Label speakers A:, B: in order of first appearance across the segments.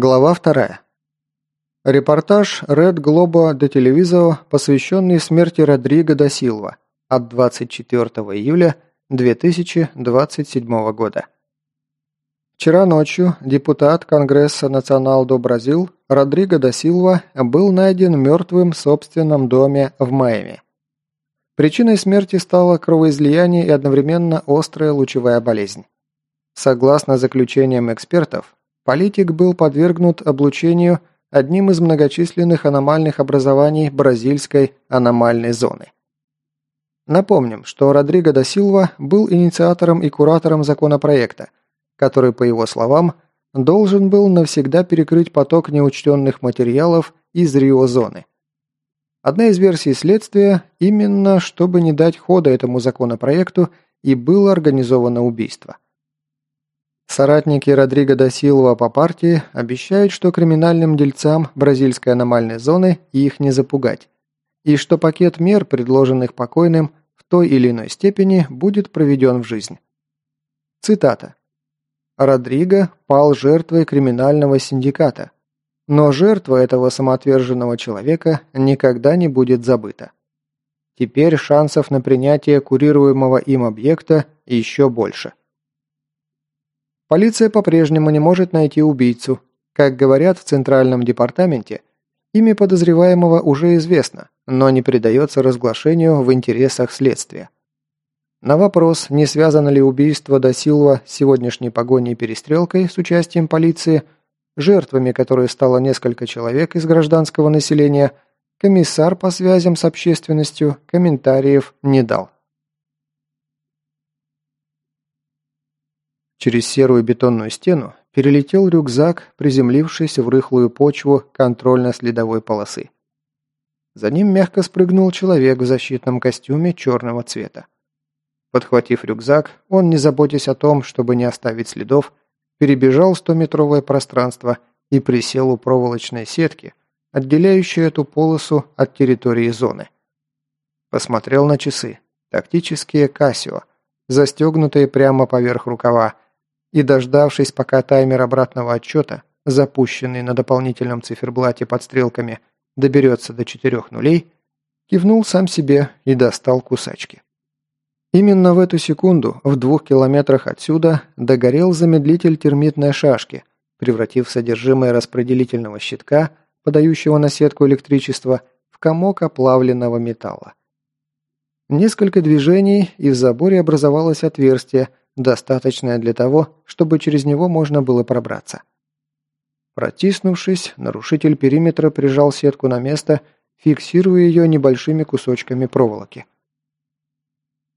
A: Глава вторая. Репортаж Red Globo de Televiso, посвященный смерти Родриго да Силва от 24 июля 2027 года. Вчера ночью депутат Конгресса Национал до Бразил Родриго да Силва был найден мертвым в собственном доме в Майами. Причиной смерти стало кровоизлияние и одновременно острая лучевая болезнь. Согласно заключениям экспертов, Политик был подвергнут облучению одним из многочисленных аномальных образований бразильской аномальной зоны. Напомним, что Родриго да Силва был инициатором и куратором законопроекта, который, по его словам, должен был навсегда перекрыть поток неучтенных материалов из Рио-зоны. Одна из версий следствия именно, чтобы не дать хода этому законопроекту, и было организовано убийство – Соратники Родриго да Силва по партии обещают, что криминальным дельцам бразильской аномальной зоны их не запугать, и что пакет мер, предложенных покойным, в той или иной степени будет проведен в жизнь. Цитата. Родриго пал жертвой криминального синдиката, но жертва этого самоотверженного человека никогда не будет забыта. Теперь шансов на принятие курируемого им объекта еще больше. Полиция по-прежнему не может найти убийцу. Как говорят в Центральном департаменте, имя подозреваемого уже известно, но не придается разглашению в интересах следствия. На вопрос, не связано ли убийство до Силва с сегодняшней погоней и перестрелкой с участием полиции, жертвами которой стало несколько человек из гражданского населения, комиссар по связям с общественностью комментариев не дал. Через серую бетонную стену перелетел рюкзак, приземлившись в рыхлую почву контрольно-следовой полосы. За ним мягко спрыгнул человек в защитном костюме черного цвета. Подхватив рюкзак, он, не заботясь о том, чтобы не оставить следов, перебежал стометровое пространство и присел у проволочной сетки, отделяющей эту полосу от территории зоны. Посмотрел на часы. Тактические «Кассио», застегнутые прямо поверх рукава, и, дождавшись, пока таймер обратного отчета, запущенный на дополнительном циферблате под стрелками, доберется до четырех нулей, кивнул сам себе и достал кусачки. Именно в эту секунду, в двух километрах отсюда, догорел замедлитель термитной шашки, превратив содержимое распределительного щитка, подающего на сетку электричества, в комок оплавленного металла. Несколько движений, и в заборе образовалось отверстие, достаточное для того, чтобы через него можно было пробраться. Протиснувшись, нарушитель периметра прижал сетку на место, фиксируя ее небольшими кусочками проволоки.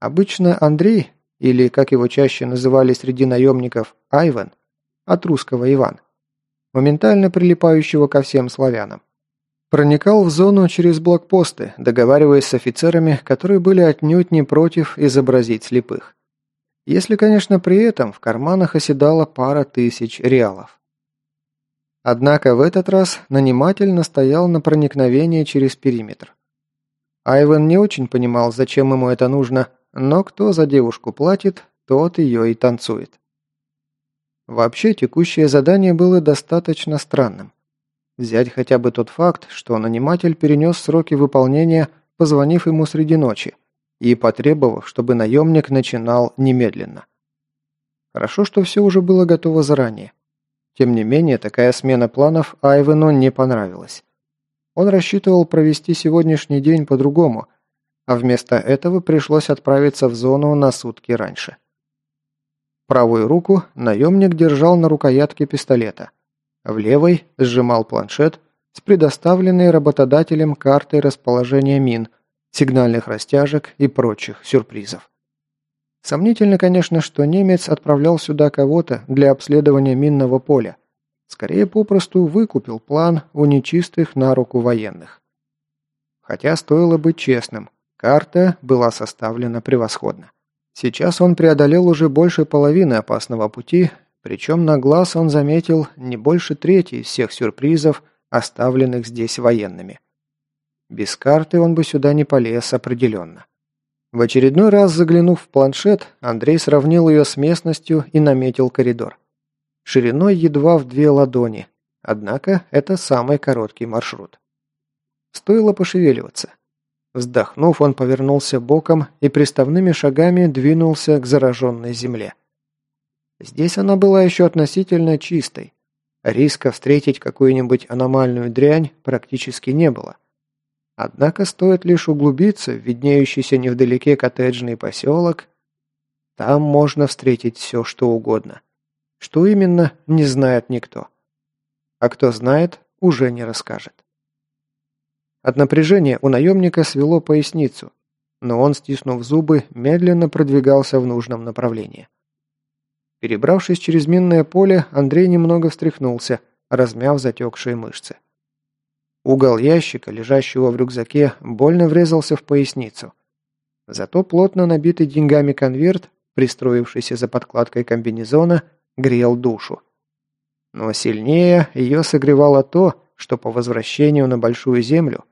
A: Обычно Андрей, или, как его чаще называли среди наемников, Айван, от русского Иван, моментально прилипающего ко всем славянам, проникал в зону через блокпосты, договариваясь с офицерами, которые были отнюдь не против изобразить слепых. Если, конечно, при этом в карманах оседала пара тысяч реалов. Однако в этот раз наниматель настоял на проникновении через периметр. Айвен не очень понимал, зачем ему это нужно, но кто за девушку платит, тот ее и танцует. Вообще, текущее задание было достаточно странным. Взять хотя бы тот факт, что наниматель перенес сроки выполнения, позвонив ему среди ночи и потребовав, чтобы наемник начинал немедленно. Хорошо, что все уже было готово заранее. Тем не менее, такая смена планов Айвену не понравилась. Он рассчитывал провести сегодняшний день по-другому, а вместо этого пришлось отправиться в зону на сутки раньше. Правую руку наемник держал на рукоятке пистолета. В левой сжимал планшет с предоставленной работодателем картой расположения мин – сигнальных растяжек и прочих сюрпризов. Сомнительно, конечно, что немец отправлял сюда кого-то для обследования минного поля. Скорее, попросту выкупил план у нечистых на руку военных. Хотя стоило быть честным, карта была составлена превосходно. Сейчас он преодолел уже больше половины опасного пути, причем на глаз он заметил не больше трети из всех сюрпризов, оставленных здесь военными. Без карты он бы сюда не полез определенно. В очередной раз заглянув в планшет, Андрей сравнил ее с местностью и наметил коридор. Шириной едва в две ладони, однако это самый короткий маршрут. Стоило пошевеливаться. Вздохнув, он повернулся боком и приставными шагами двинулся к зараженной земле. Здесь она была еще относительно чистой. Риска встретить какую-нибудь аномальную дрянь практически не было. Однако стоит лишь углубиться в виднеющийся невдалеке коттеджный поселок, там можно встретить все, что угодно. Что именно, не знает никто. А кто знает, уже не расскажет. От напряжения у наемника свело поясницу, но он, стиснув зубы, медленно продвигался в нужном направлении. Перебравшись через минное поле, Андрей немного встряхнулся, размяв затекшие мышцы. Угол ящика, лежащего в рюкзаке, больно врезался в поясницу. Зато плотно набитый деньгами конверт, пристроившийся за подкладкой комбинезона, грел душу. Но сильнее ее согревало то, что по возвращению на Большую Землю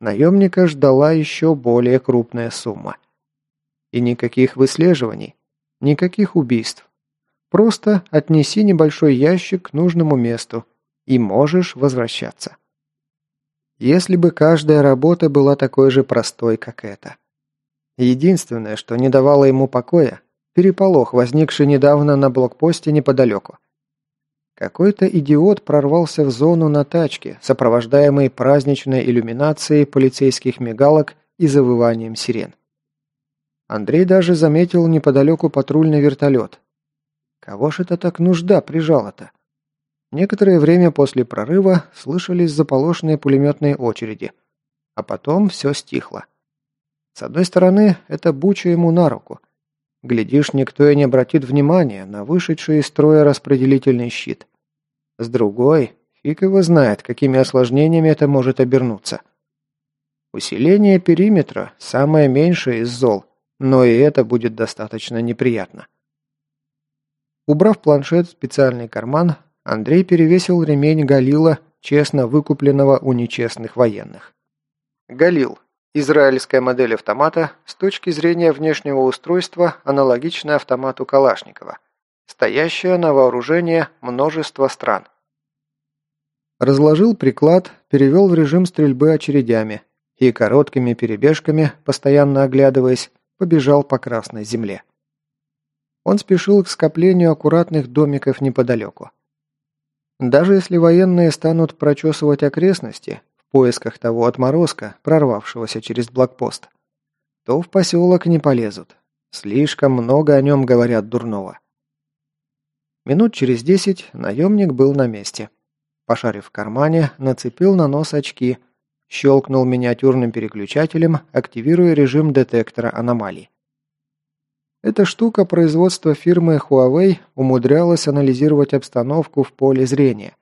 A: наемника ждала еще более крупная сумма. И никаких выслеживаний, никаких убийств. Просто отнеси небольшой ящик к нужному месту, и можешь возвращаться. Если бы каждая работа была такой же простой, как эта. Единственное, что не давало ему покоя, переполох, возникший недавно на блокпосте неподалеку. Какой-то идиот прорвался в зону на тачке, сопровождаемый праздничной иллюминацией полицейских мигалок и завыванием сирен. Андрей даже заметил неподалеку патрульный вертолет. Кого ж это так нужда прижала-то? Некоторое время после прорыва слышались заполошенные пулеметные очереди, а потом все стихло. С одной стороны, это буча ему на руку. Глядишь, никто и не обратит внимания на вышедший из строя распределительный щит. С другой, фиг его знает, какими осложнениями это может обернуться. Усиление периметра – самое меньшее из зол, но и это будет достаточно неприятно. Убрав планшет в специальный карман, Андрей перевесил ремень Галила, честно выкупленного у нечестных военных. Галил – израильская модель автомата, с точки зрения внешнего устройства аналогичная автомату Калашникова, стоящая на вооружение множества стран. Разложил приклад, перевел в режим стрельбы очередями и короткими перебежками, постоянно оглядываясь, побежал по красной земле. Он спешил к скоплению аккуратных домиков неподалеку. Даже если военные станут прочесывать окрестности в поисках того отморозка, прорвавшегося через блокпост, то в поселок не полезут. Слишком много о нем говорят дурного. Минут через десять наемник был на месте. Пошарив в кармане, нацепил на нос очки, щелкнул миниатюрным переключателем, активируя режим детектора аномалий. Эта штука производства фирмы Huawei умудрялась анализировать обстановку в поле зрения.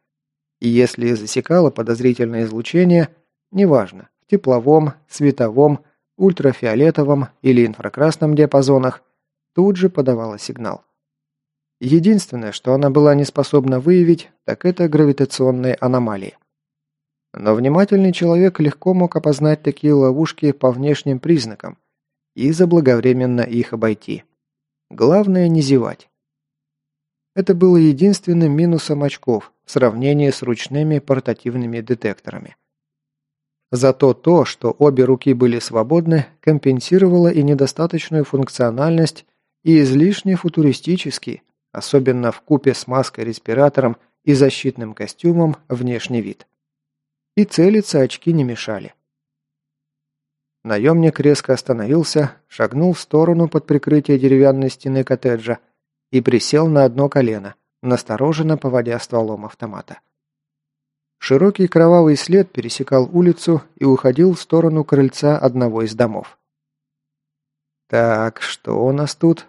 A: И если засекала подозрительное излучение, неважно, в тепловом, световом, ультрафиолетовом или инфракрасном диапазонах, тут же подавала сигнал. Единственное, что она была не способна выявить, так это гравитационные аномалии. Но внимательный человек легко мог опознать такие ловушки по внешним признакам и заблаговременно их обойти. Главное не зевать. Это было единственным минусом очков в сравнении с ручными портативными детекторами. Зато то, что обе руки были свободны, компенсировало и недостаточную функциональность, и излишне футуристический, особенно в купе с маской-респиратором и защитным костюмом, внешний вид. И целиться очки не мешали. Наемник резко остановился, шагнул в сторону под прикрытие деревянной стены коттеджа и присел на одно колено, настороженно поводя стволом автомата. Широкий кровавый след пересекал улицу и уходил в сторону крыльца одного из домов. «Так, что у нас тут?»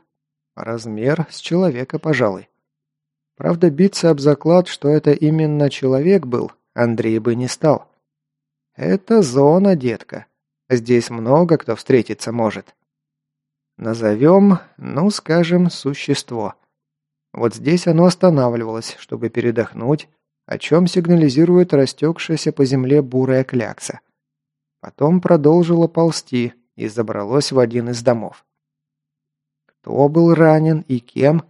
A: «Размер с человека, пожалуй». Правда, биться об заклад, что это именно человек был, Андрей бы не стал. «Это зона, детка. Здесь много кто встретиться может. Назовем, ну, скажем, существо. Вот здесь оно останавливалось, чтобы передохнуть, о чем сигнализирует растекшаяся по земле бурая клякса. Потом продолжило ползти и забралось в один из домов. Кто был ранен и кем,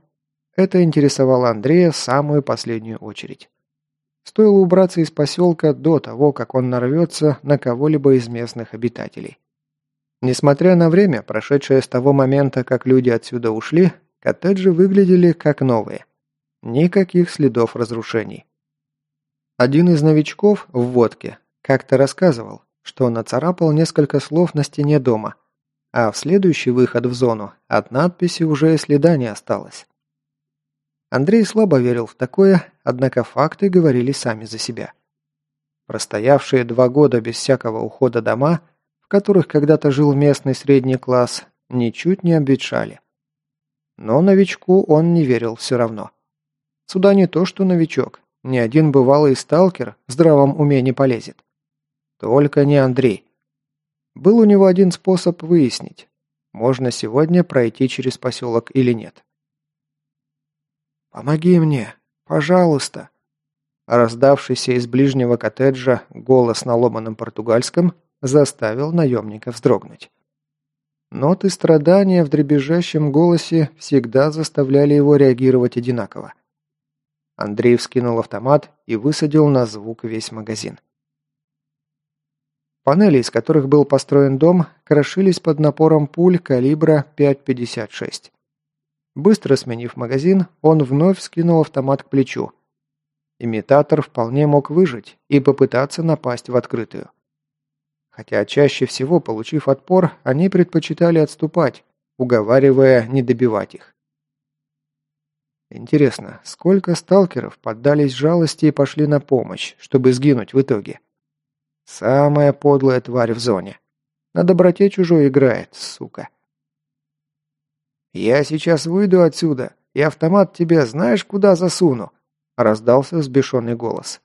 A: это интересовало Андрея в самую последнюю очередь. Стоило убраться из поселка до того, как он нарвется на кого-либо из местных обитателей. Несмотря на время, прошедшее с того момента, как люди отсюда ушли, коттеджи выглядели как новые. Никаких следов разрушений. Один из новичков в водке как-то рассказывал, что нацарапал несколько слов на стене дома, а в следующий выход в зону от надписи уже и следа не осталось. Андрей слабо верил в такое, однако факты говорили сами за себя. Простоявшие два года без всякого ухода дома, в которых когда-то жил местный средний класс, ничуть не обветшали. Но новичку он не верил все равно. Сюда не то что новичок, ни один бывалый сталкер в здравом уме не полезет. Только не Андрей. Был у него один способ выяснить, можно сегодня пройти через поселок или нет. «Помоги мне! Пожалуйста!» Раздавшийся из ближнего коттеджа голос на ломаном португальском заставил наемника вздрогнуть. Ноты страдания в дребезжащем голосе всегда заставляли его реагировать одинаково. Андрей вскинул автомат и высадил на звук весь магазин. Панели, из которых был построен дом, крошились под напором пуль калибра 5,56. Быстро сменив магазин, он вновь скинул автомат к плечу. Имитатор вполне мог выжить и попытаться напасть в открытую. Хотя чаще всего, получив отпор, они предпочитали отступать, уговаривая не добивать их. Интересно, сколько сталкеров поддались жалости и пошли на помощь, чтобы сгинуть в итоге? Самая подлая тварь в зоне. На доброте чужой играет, сука. «Я сейчас выйду отсюда, и автомат тебе знаешь куда засуну?» – раздался взбешенный голос.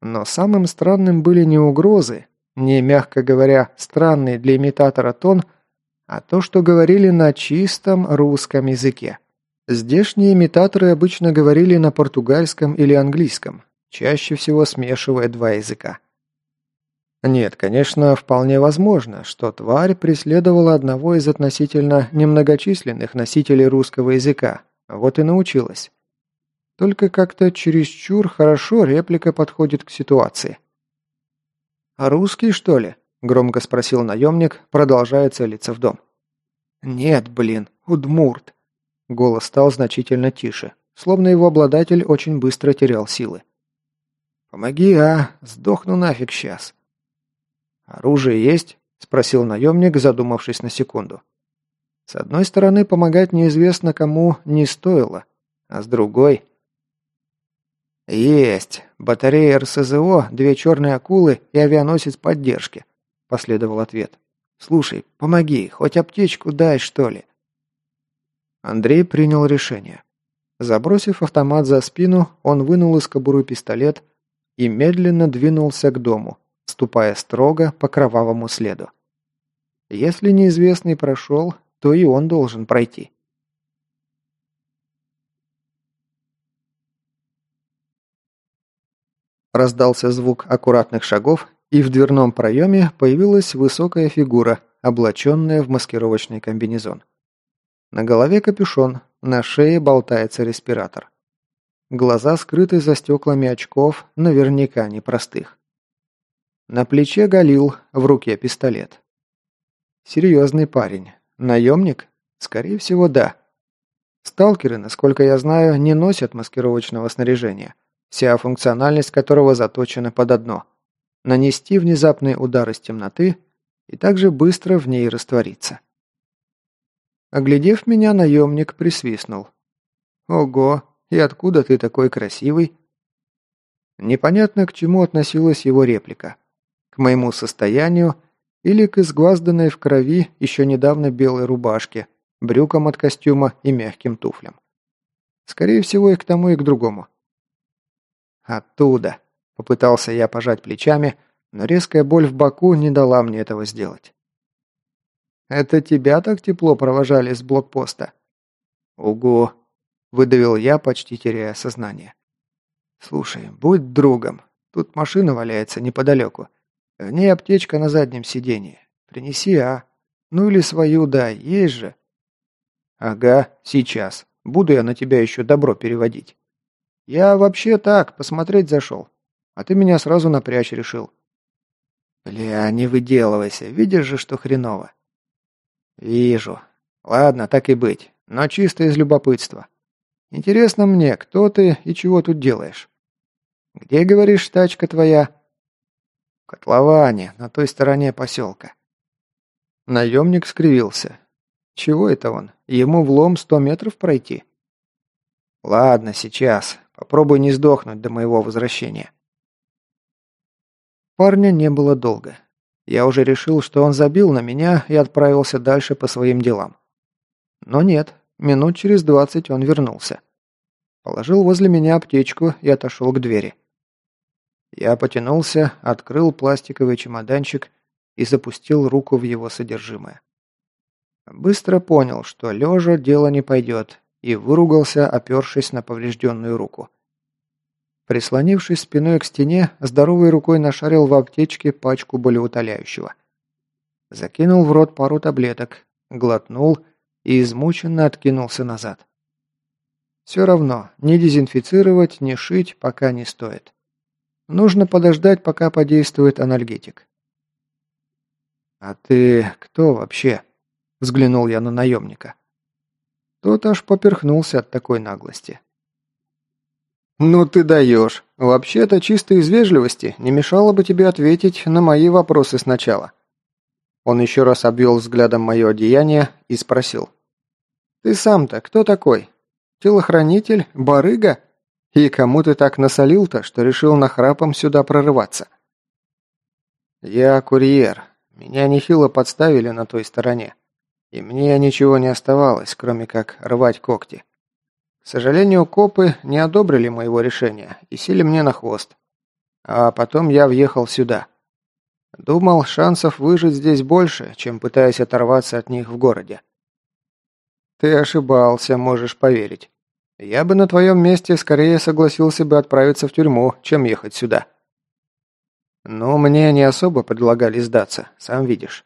A: Но самым странным были не угрозы, не, мягко говоря, странный для имитатора тон, а то, что говорили на чистом русском языке. Здешние имитаторы обычно говорили на португальском или английском, чаще всего смешивая два языка. Нет, конечно, вполне возможно, что тварь преследовала одного из относительно немногочисленных носителей русского языка, вот и научилась. Только как-то чересчур хорошо реплика подходит к ситуации. «А русский, что ли?» – громко спросил наемник, продолжая целиться в дом. «Нет, блин, удмурт». Голос стал значительно тише, словно его обладатель очень быстро терял силы. «Помоги, а, сдохну нафиг сейчас». «Оружие есть?» – спросил наемник, задумавшись на секунду. С одной стороны, помогать неизвестно кому не стоило, а с другой... «Есть! Батарея РСЗО, две черные акулы и авианосец поддержки», – последовал ответ. «Слушай, помоги, хоть аптечку дай, что ли». Андрей принял решение. Забросив автомат за спину, он вынул из кобуры пистолет и медленно двинулся к дому, ступая строго по кровавому следу. Если неизвестный прошел, то и он должен пройти. Раздался звук аккуратных шагов, и в дверном проеме появилась высокая фигура, облаченная в маскировочный комбинезон. На голове капюшон, на шее болтается респиратор. Глаза скрыты за стеклами очков, наверняка непростых. На плече Галил, в руке пистолет. Серьезный парень. Наемник? Скорее всего, да. Сталкеры, насколько я знаю, не носят маскировочного снаряжения, вся функциональность которого заточена под одно – нанести внезапный удар из темноты и также быстро в ней раствориться. Оглядев меня, наемник присвистнул. «Ого, и откуда ты такой красивый?» Непонятно, к чему относилась его реплика к моему состоянию или к изгвазданной в крови еще недавно белой рубашке, брюкам от костюма и мягким туфлям. Скорее всего, и к тому, и к другому. «Оттуда», — попытался я пожать плечами, но резкая боль в боку не дала мне этого сделать. «Это тебя так тепло провожали с блокпоста?» «Угу», — выдавил я, почти теряя сознание. «Слушай, будь другом. Тут машина валяется неподалеку. В ней аптечка на заднем сиденье. Принеси, а? Ну или свою дай, есть же. Ага, сейчас. Буду я на тебя еще добро переводить. Я вообще так, посмотреть зашел. А ты меня сразу напрячь решил». «Бля, не выделывайся, видишь же, что хреново». «Вижу. Ладно, так и быть, но чисто из любопытства. Интересно мне, кто ты и чего тут делаешь?» «Где, говоришь, тачка твоя?» «В котловане, на той стороне поселка». Наемник скривился. «Чего это он? Ему влом сто метров пройти?» «Ладно, сейчас. Попробуй не сдохнуть до моего возвращения». Парня не было долго. Я уже решил, что он забил на меня и отправился дальше по своим делам. Но нет, минут через двадцать он вернулся. Положил возле меня аптечку и отошел к двери. Я потянулся, открыл пластиковый чемоданчик и запустил руку в его содержимое. Быстро понял, что лежа дело не пойдет, и выругался, опершись на поврежденную руку. Прислонившись спиной к стене, здоровой рукой нашарил в аптечке пачку болеутоляющего. Закинул в рот пару таблеток, глотнул и измученно откинулся назад. Все равно, ни дезинфицировать, ни шить пока не стоит. Нужно подождать, пока подействует анальгетик. «А ты кто вообще?» – взглянул я на наемника. Тот аж поперхнулся от такой наглости. «Ну ты даешь. Вообще-то чисто из вежливости не мешало бы тебе ответить на мои вопросы сначала». Он еще раз обвел взглядом мое одеяние и спросил. «Ты сам-то кто такой? Телохранитель? Барыга? И кому ты так насолил-то, что решил нахрапом сюда прорываться?» «Я курьер. Меня нехило подставили на той стороне. И мне ничего не оставалось, кроме как рвать когти. К сожалению, копы не одобрили моего решения и сели мне на хвост. А потом я въехал сюда. Думал, шансов выжить здесь больше, чем пытаясь оторваться от них в городе. Ты ошибался, можешь поверить. Я бы на твоем месте скорее согласился бы отправиться в тюрьму, чем ехать сюда. Но мне не особо предлагали сдаться, сам видишь.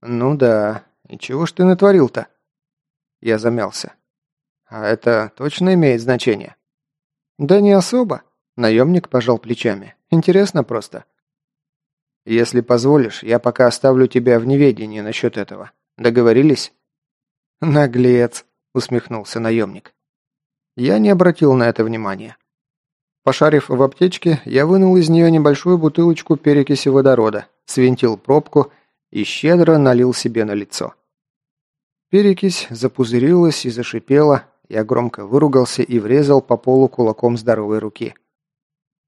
A: Ну да, и чего ж ты натворил-то? Я замялся. А это точно имеет значение? Да не особо. Наемник пожал плечами. Интересно просто. Если позволишь, я пока оставлю тебя в неведении насчет этого. Договорились? Наглец, усмехнулся наемник. Я не обратил на это внимания. Пошарив в аптечке, я вынул из нее небольшую бутылочку перекиси водорода, свинтил пробку и щедро налил себе на лицо. Перекись запузырилась и зашипела, я громко выругался и врезал по полу кулаком здоровой руки.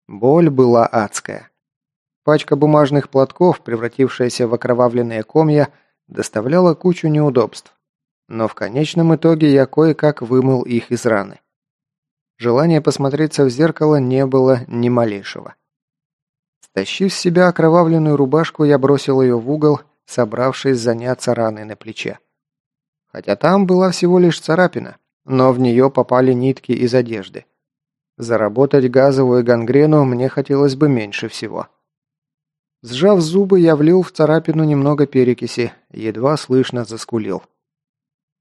A: Боль была адская. Пачка бумажных платков, превратившаяся в окровавленные комья, доставляла кучу неудобств. Но в конечном итоге я кое-как вымыл их из раны. Желания посмотреться в зеркало не было ни малейшего. Стащив с себя окровавленную рубашку, я бросил ее в угол, собравшись заняться раной на плече. Хотя там была всего лишь царапина, но в нее попали нитки из одежды. Заработать газовую гангрену мне хотелось бы меньше всего. Сжав зубы, я влил в царапину немного перекиси, едва слышно заскулил.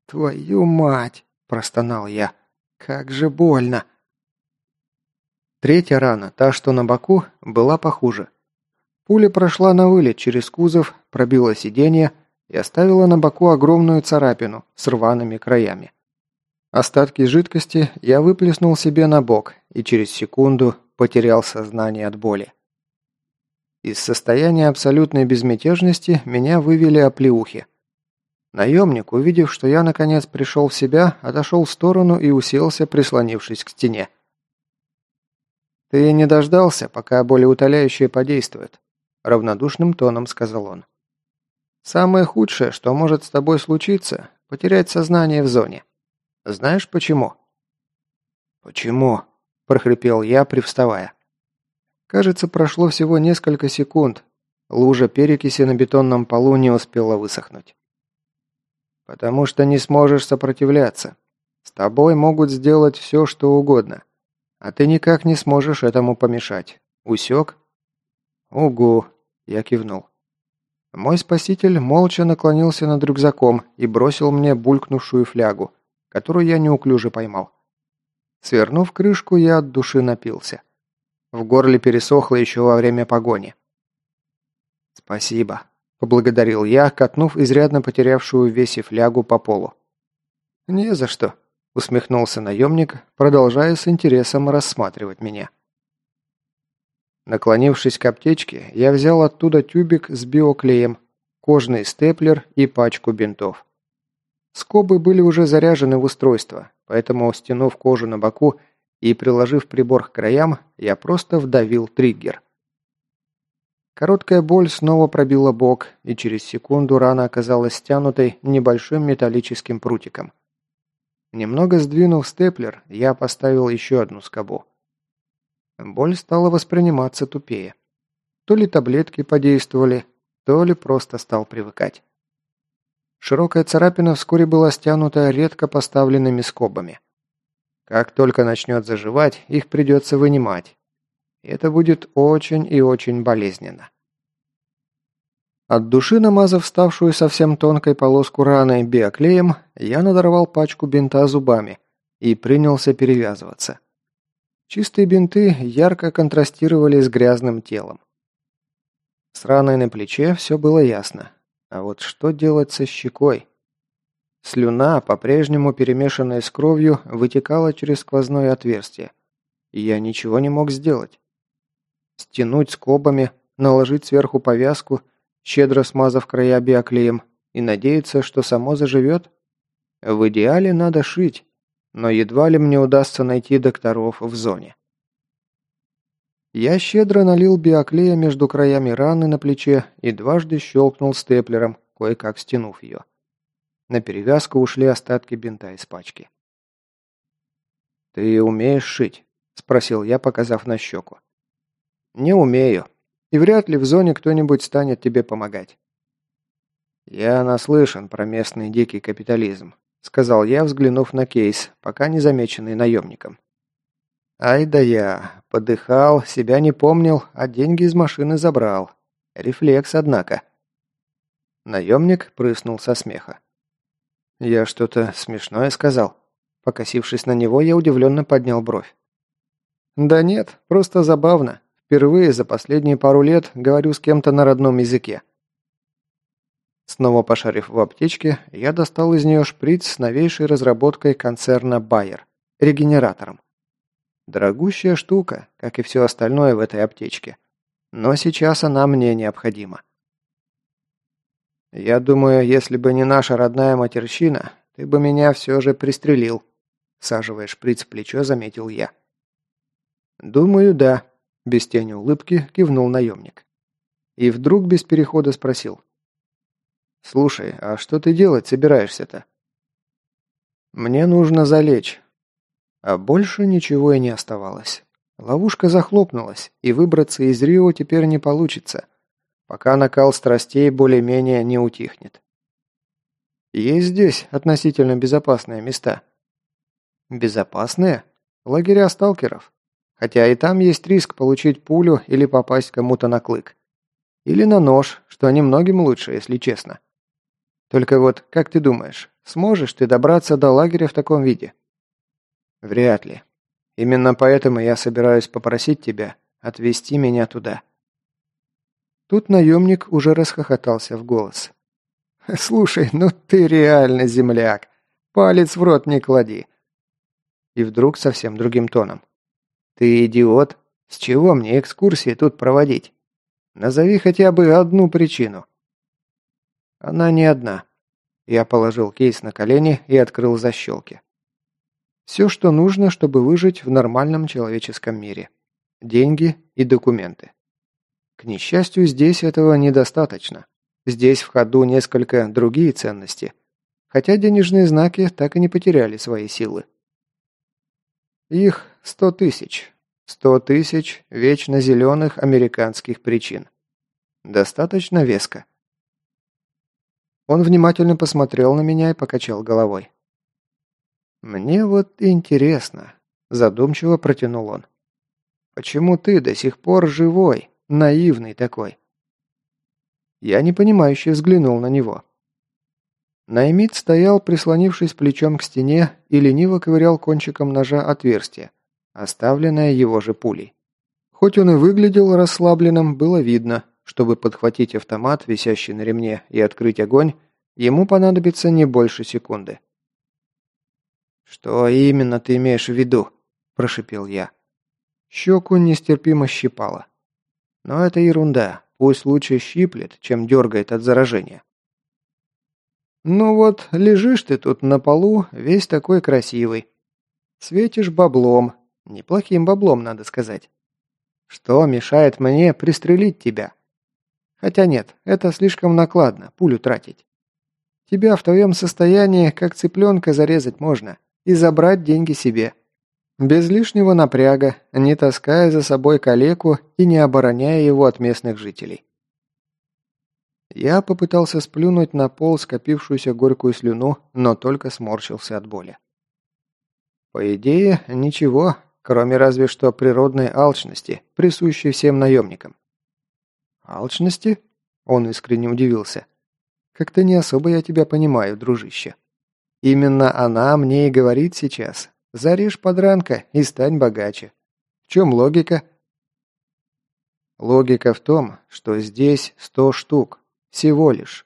A: «Твою мать!» – простонал я. «Как же больно!» Третья рана, та, что на боку, была похуже. Пуля прошла на вылет через кузов, пробила сиденье и оставила на боку огромную царапину с рваными краями. Остатки жидкости я выплеснул себе на бок и через секунду потерял сознание от боли. Из состояния абсолютной безмятежности меня вывели оплеухи. Наемник, увидев, что я наконец пришел в себя, отошел в сторону и уселся, прислонившись к стене. «Ты не дождался, пока болеутоляющее подействует», – равнодушным тоном сказал он. «Самое худшее, что может с тобой случиться – потерять сознание в зоне. Знаешь почему?» «Почему?» – прохрипел я, привставая. Кажется, прошло всего несколько секунд. Лужа перекиси на бетонном полу не успела высохнуть. «Потому что не сможешь сопротивляться. С тобой могут сделать все, что угодно. А ты никак не сможешь этому помешать. Усек?» «Угу», – я кивнул. Мой спаситель молча наклонился над рюкзаком и бросил мне булькнувшую флягу – которую я неуклюже поймал. Свернув крышку, я от души напился. В горле пересохло еще во время погони. «Спасибо», – поблагодарил я, катнув изрядно потерявшую в весе флягу по полу. «Не за что», – усмехнулся наемник, продолжая с интересом рассматривать меня. Наклонившись к аптечке, я взял оттуда тюбик с биоклеем, кожный степлер и пачку бинтов. Скобы были уже заряжены в устройство, поэтому, стянув кожу на боку и приложив прибор к краям, я просто вдавил триггер. Короткая боль снова пробила бок, и через секунду рана оказалась стянутой небольшим металлическим прутиком. Немного сдвинув степлер, я поставил еще одну скобу. Боль стала восприниматься тупее. То ли таблетки подействовали, то ли просто стал привыкать. Широкая царапина вскоре была стянута редко поставленными скобами. Как только начнет заживать, их придется вынимать. Это будет очень и очень болезненно. От души намазав ставшую совсем тонкой полоску раны биоклеем, я надорвал пачку бинта зубами и принялся перевязываться. Чистые бинты ярко контрастировали с грязным телом. С раной на плече все было ясно. А вот что делать со щекой? Слюна, по-прежнему перемешанная с кровью, вытекала через сквозное отверстие. Я ничего не мог сделать. Стянуть скобами, наложить сверху повязку, щедро смазав края биоклеем, и надеяться, что само заживет? В идеале надо шить, но едва ли мне удастся найти докторов в зоне. Я щедро налил биоклея между краями раны на плече и дважды щелкнул степлером, кое-как стянув ее. На перевязку ушли остатки бинта из пачки. «Ты умеешь шить?» – спросил я, показав на щеку. «Не умею. И вряд ли в зоне кто-нибудь станет тебе помогать». «Я наслышан про местный дикий капитализм. – сказал я, взглянув на кейс, пока не замеченный наемником. «Ай да я! Подыхал, себя не помнил, а деньги из машины забрал. Рефлекс, однако». Наемник прыснул со смеха. «Я что-то смешное сказал?» Покосившись на него, я удивленно поднял бровь. «Да нет, просто забавно. Впервые за последние пару лет говорю с кем-то на родном языке. Снова пошарив в аптечке, я достал из нее шприц с новейшей разработкой концерна Bayer – регенератором. Дорогущая штука, как и все остальное в этой аптечке. Но сейчас она мне необходима. Я думаю, если бы не наша родная матерщина, ты бы меня все же пристрелил. Саживая шприц в плечо, заметил я. Думаю, да. Без тени улыбки кивнул наемник. И вдруг без перехода спросил. «Слушай, а что ты делать собираешься-то?» «Мне нужно залечь». А больше ничего и не оставалось. Ловушка захлопнулась, и выбраться из Рио теперь не получится, пока накал страстей более-менее не утихнет. Есть здесь относительно безопасные места. Безопасные? Лагеря сталкеров. Хотя и там есть риск получить пулю или попасть кому-то на клык. Или на нож, что немногим лучше, если честно. Только вот, как ты думаешь, сможешь ты добраться до лагеря в таком виде? Вряд ли. Именно поэтому я собираюсь попросить тебя отвезти меня туда. Тут наемник уже расхохотался в голос. «Слушай, ну ты реально земляк. Палец в рот не клади». И вдруг совсем другим тоном. «Ты идиот? С чего мне экскурсии тут проводить? Назови хотя бы одну причину». Она не одна. Я положил кейс на колени и открыл защелки. Все, что нужно, чтобы выжить в нормальном человеческом мире. Деньги и документы. К несчастью, здесь этого недостаточно. Здесь в ходу несколько другие ценности. Хотя денежные знаки так и не потеряли свои силы. Их сто тысяч. Сто тысяч вечно зеленых американских причин. Достаточно веско. Он внимательно посмотрел на меня и покачал головой. «Мне вот интересно», – задумчиво протянул он. «Почему ты до сих пор живой, наивный такой?» Я непонимающе взглянул на него. Наймит стоял, прислонившись плечом к стене и лениво ковырял кончиком ножа отверстие, оставленное его же пулей. Хоть он и выглядел расслабленным, было видно, чтобы подхватить автомат, висящий на ремне, и открыть огонь, ему понадобится не больше секунды. «Что именно ты имеешь в виду?» – прошипел я. Щеку нестерпимо щипало. Но это ерунда, пусть лучше щиплет, чем дергает от заражения. «Ну вот, лежишь ты тут на полу, весь такой красивый. Светишь баблом, неплохим баблом, надо сказать. Что мешает мне пристрелить тебя? Хотя нет, это слишком накладно, пулю тратить. Тебя в твоем состоянии, как цыпленка, зарезать можно и забрать деньги себе. Без лишнего напряга, не таская за собой калеку и не обороняя его от местных жителей. Я попытался сплюнуть на пол скопившуюся горькую слюну, но только сморщился от боли. По идее, ничего, кроме разве что природной алчности, присущей всем наемникам. «Алчности?» – он искренне удивился. «Как-то не особо я тебя понимаю, дружище. Именно она мне и говорит сейчас. Зарежь подранка и стань богаче. В чем логика?» Логика в том, что здесь сто штук. Всего лишь.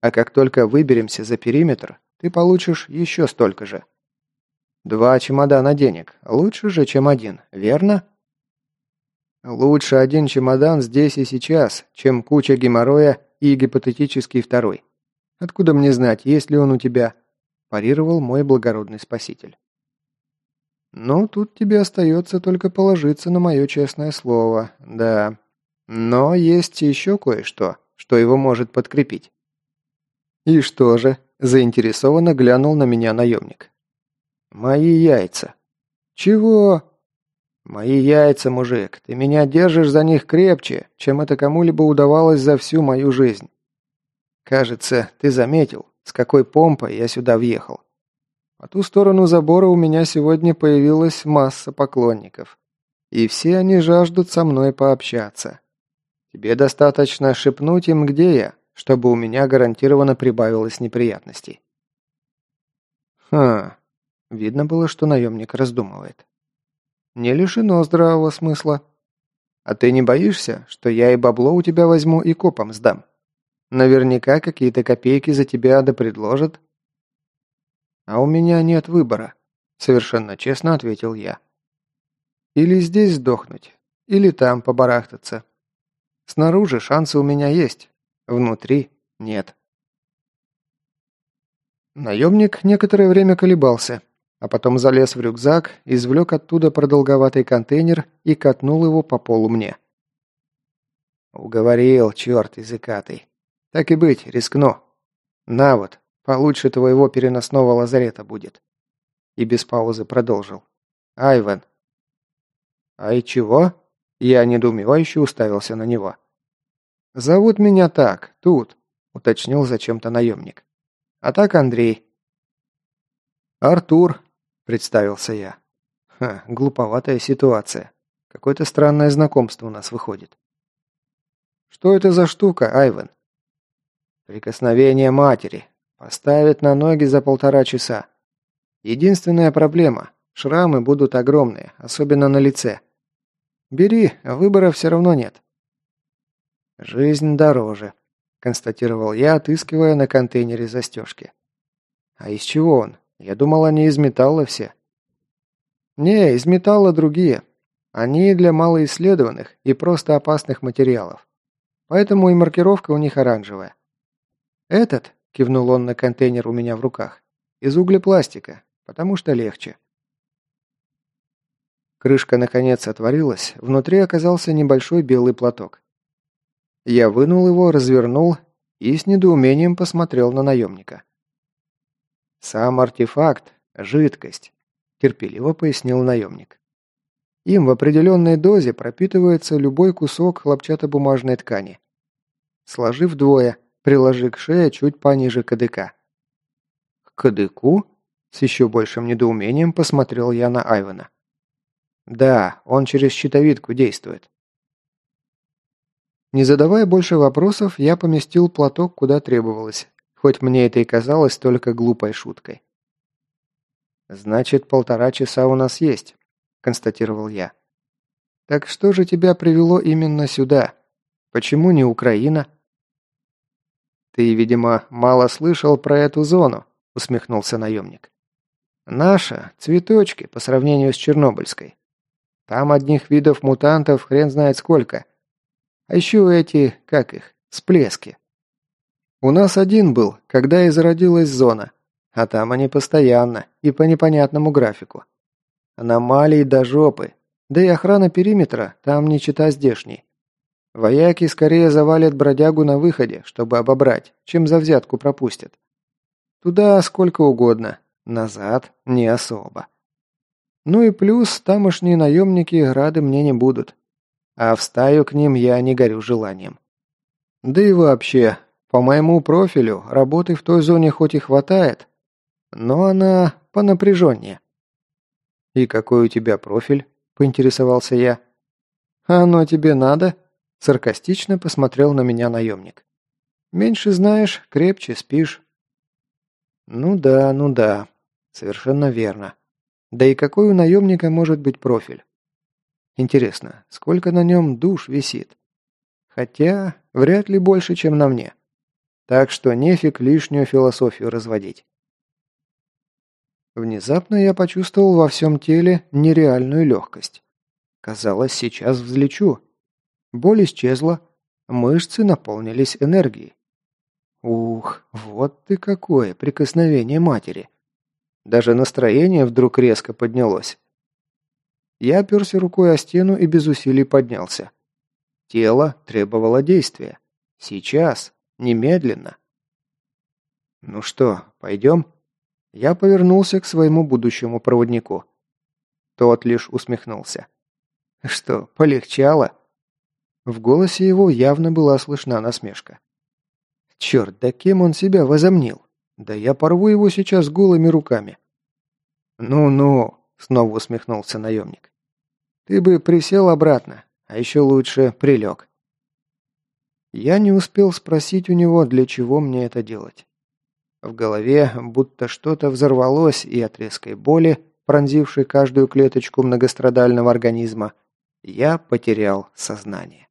A: А как только выберемся за периметр, ты получишь еще столько же. Два чемодана денег. Лучше же, чем один, верно? Лучше один чемодан здесь и сейчас, чем куча геморроя и гипотетический второй. Откуда мне знать, есть ли он у тебя? Парировал мой благородный спаситель. Ну, тут тебе остается только положиться на мое честное слово, да. Но есть еще кое-что, что его может подкрепить. И что же? Заинтересованно глянул на меня наемник. «Мои яйца». «Чего?» «Мои яйца, мужик. Ты меня держишь за них крепче, чем это кому-либо удавалось за всю мою жизнь. Кажется, ты заметил, с какой помпой я сюда въехал. По ту сторону забора у меня сегодня появилась масса поклонников. И все они жаждут со мной пообщаться. Тебе достаточно шепнуть им, где я, чтобы у меня гарантированно прибавилось неприятностей». «Хм, Видно было, что наемник раздумывает. «Не лишено здравого смысла. А ты не боишься, что я и бабло у тебя возьму и копом сдам? Наверняка какие-то копейки за тебя да предложат». «А у меня нет выбора», — совершенно честно ответил я. «Или здесь сдохнуть, или там побарахтаться. Снаружи шансы у меня есть, внутри нет». Наемник некоторое время колебался, а потом залез в рюкзак, извлек оттуда продолговатый контейнер и катнул его по полу мне. Уговорил, черт языкатый. Так и быть, рискну. На вот, получше твоего переносного лазарета будет. И без паузы продолжил. Айвен. Ай чего? Я недоумевающе уставился на него. «Зовут меня так, тут», — уточнил зачем-то наемник. «А так Андрей». «Артур», представился я. Ха, глуповатая ситуация. Какое-то странное знакомство у нас выходит. Что это за штука, Айвен? Прикосновение матери. Поставят на ноги за полтора часа. Единственная проблема. Шрамы будут огромные, особенно на лице. Бери, выбора все равно нет. Жизнь дороже, констатировал я, отыскивая на контейнере застежки. А из чего он? Я думал, они из металла все. Не, из металла другие. Они для малоисследованных и просто опасных материалов. Поэтому и маркировка у них оранжевая. Этот, кивнул он на контейнер у меня в руках, из углепластика, потому что легче. Крышка наконец отворилась, внутри оказался небольшой белый платок. Я вынул его, развернул и с недоумением посмотрел на наемника. «Сам артефакт – жидкость», – терпеливо пояснил наемник. «Им в определенной дозе пропитывается любой кусок хлопчатобумажной ткани. Сложи вдвое, приложи к шее чуть пониже кадыка». «К кадыку?» – с еще большим недоумением посмотрел я на Айвана. «Да, он через щитовидку действует». Не задавая больше вопросов, я поместил платок куда требовалось, хоть мне это и казалось только глупой шуткой. «Значит, полтора часа у нас есть», – констатировал я. «Так что же тебя привело именно сюда? Почему не Украина?» «Ты, видимо, мало слышал про эту зону», – усмехнулся наемник. «Наша – цветочки по сравнению с Чернобыльской. Там одних видов мутантов хрен знает сколько. А еще эти, как их, всплески. У нас один был, когда и зародилась зона, а там они постоянно и по непонятному графику. Аномалии до жопы, да и охрана периметра там не чита здешней. Вояки скорее завалят бродягу на выходе, чтобы обобрать, чем за взятку пропустят. Туда сколько угодно, назад не особо. Ну и плюс, тамошние наемники рады мне не будут. А в стаю к ним я не горю желанием. Да и вообще, по моему профилю, работы в той зоне хоть и хватает, но она понапряженнее. «И какой у тебя профиль?» – поинтересовался я. «Оно тебе надо?» – саркастично посмотрел на меня наемник. «Меньше знаешь, крепче спишь». «Ну да, ну да, совершенно верно. Да и какой у наемника может быть профиль? Интересно, сколько на нем душ висит? Хотя, вряд ли больше, чем на мне. Так что нефиг лишнюю философию разводить. Внезапно я почувствовал во всем теле нереальную легкость. Казалось, сейчас взлечу. Боль исчезла, мышцы наполнились энергией. Ух, вот ты какое прикосновение матери. Даже настроение вдруг резко поднялось. Я оперся рукой о стену и без усилий поднялся. Тело требовало действия. Сейчас, немедленно. «Ну что, пойдем?» Я повернулся к своему будущему проводнику. Тот лишь усмехнулся. «Что, полегчало?» В голосе его явно была слышна насмешка. «Черт, да кем он себя возомнил?» Да я порву его сейчас голыми руками. Ну-ну, снова усмехнулся наемник. Ты бы присел обратно, а еще лучше прилег. Я не успел спросить у него, для чего мне это делать. В голове будто что-то взорвалось, и от резкой боли, пронзившей каждую клеточку многострадального организма, я потерял сознание.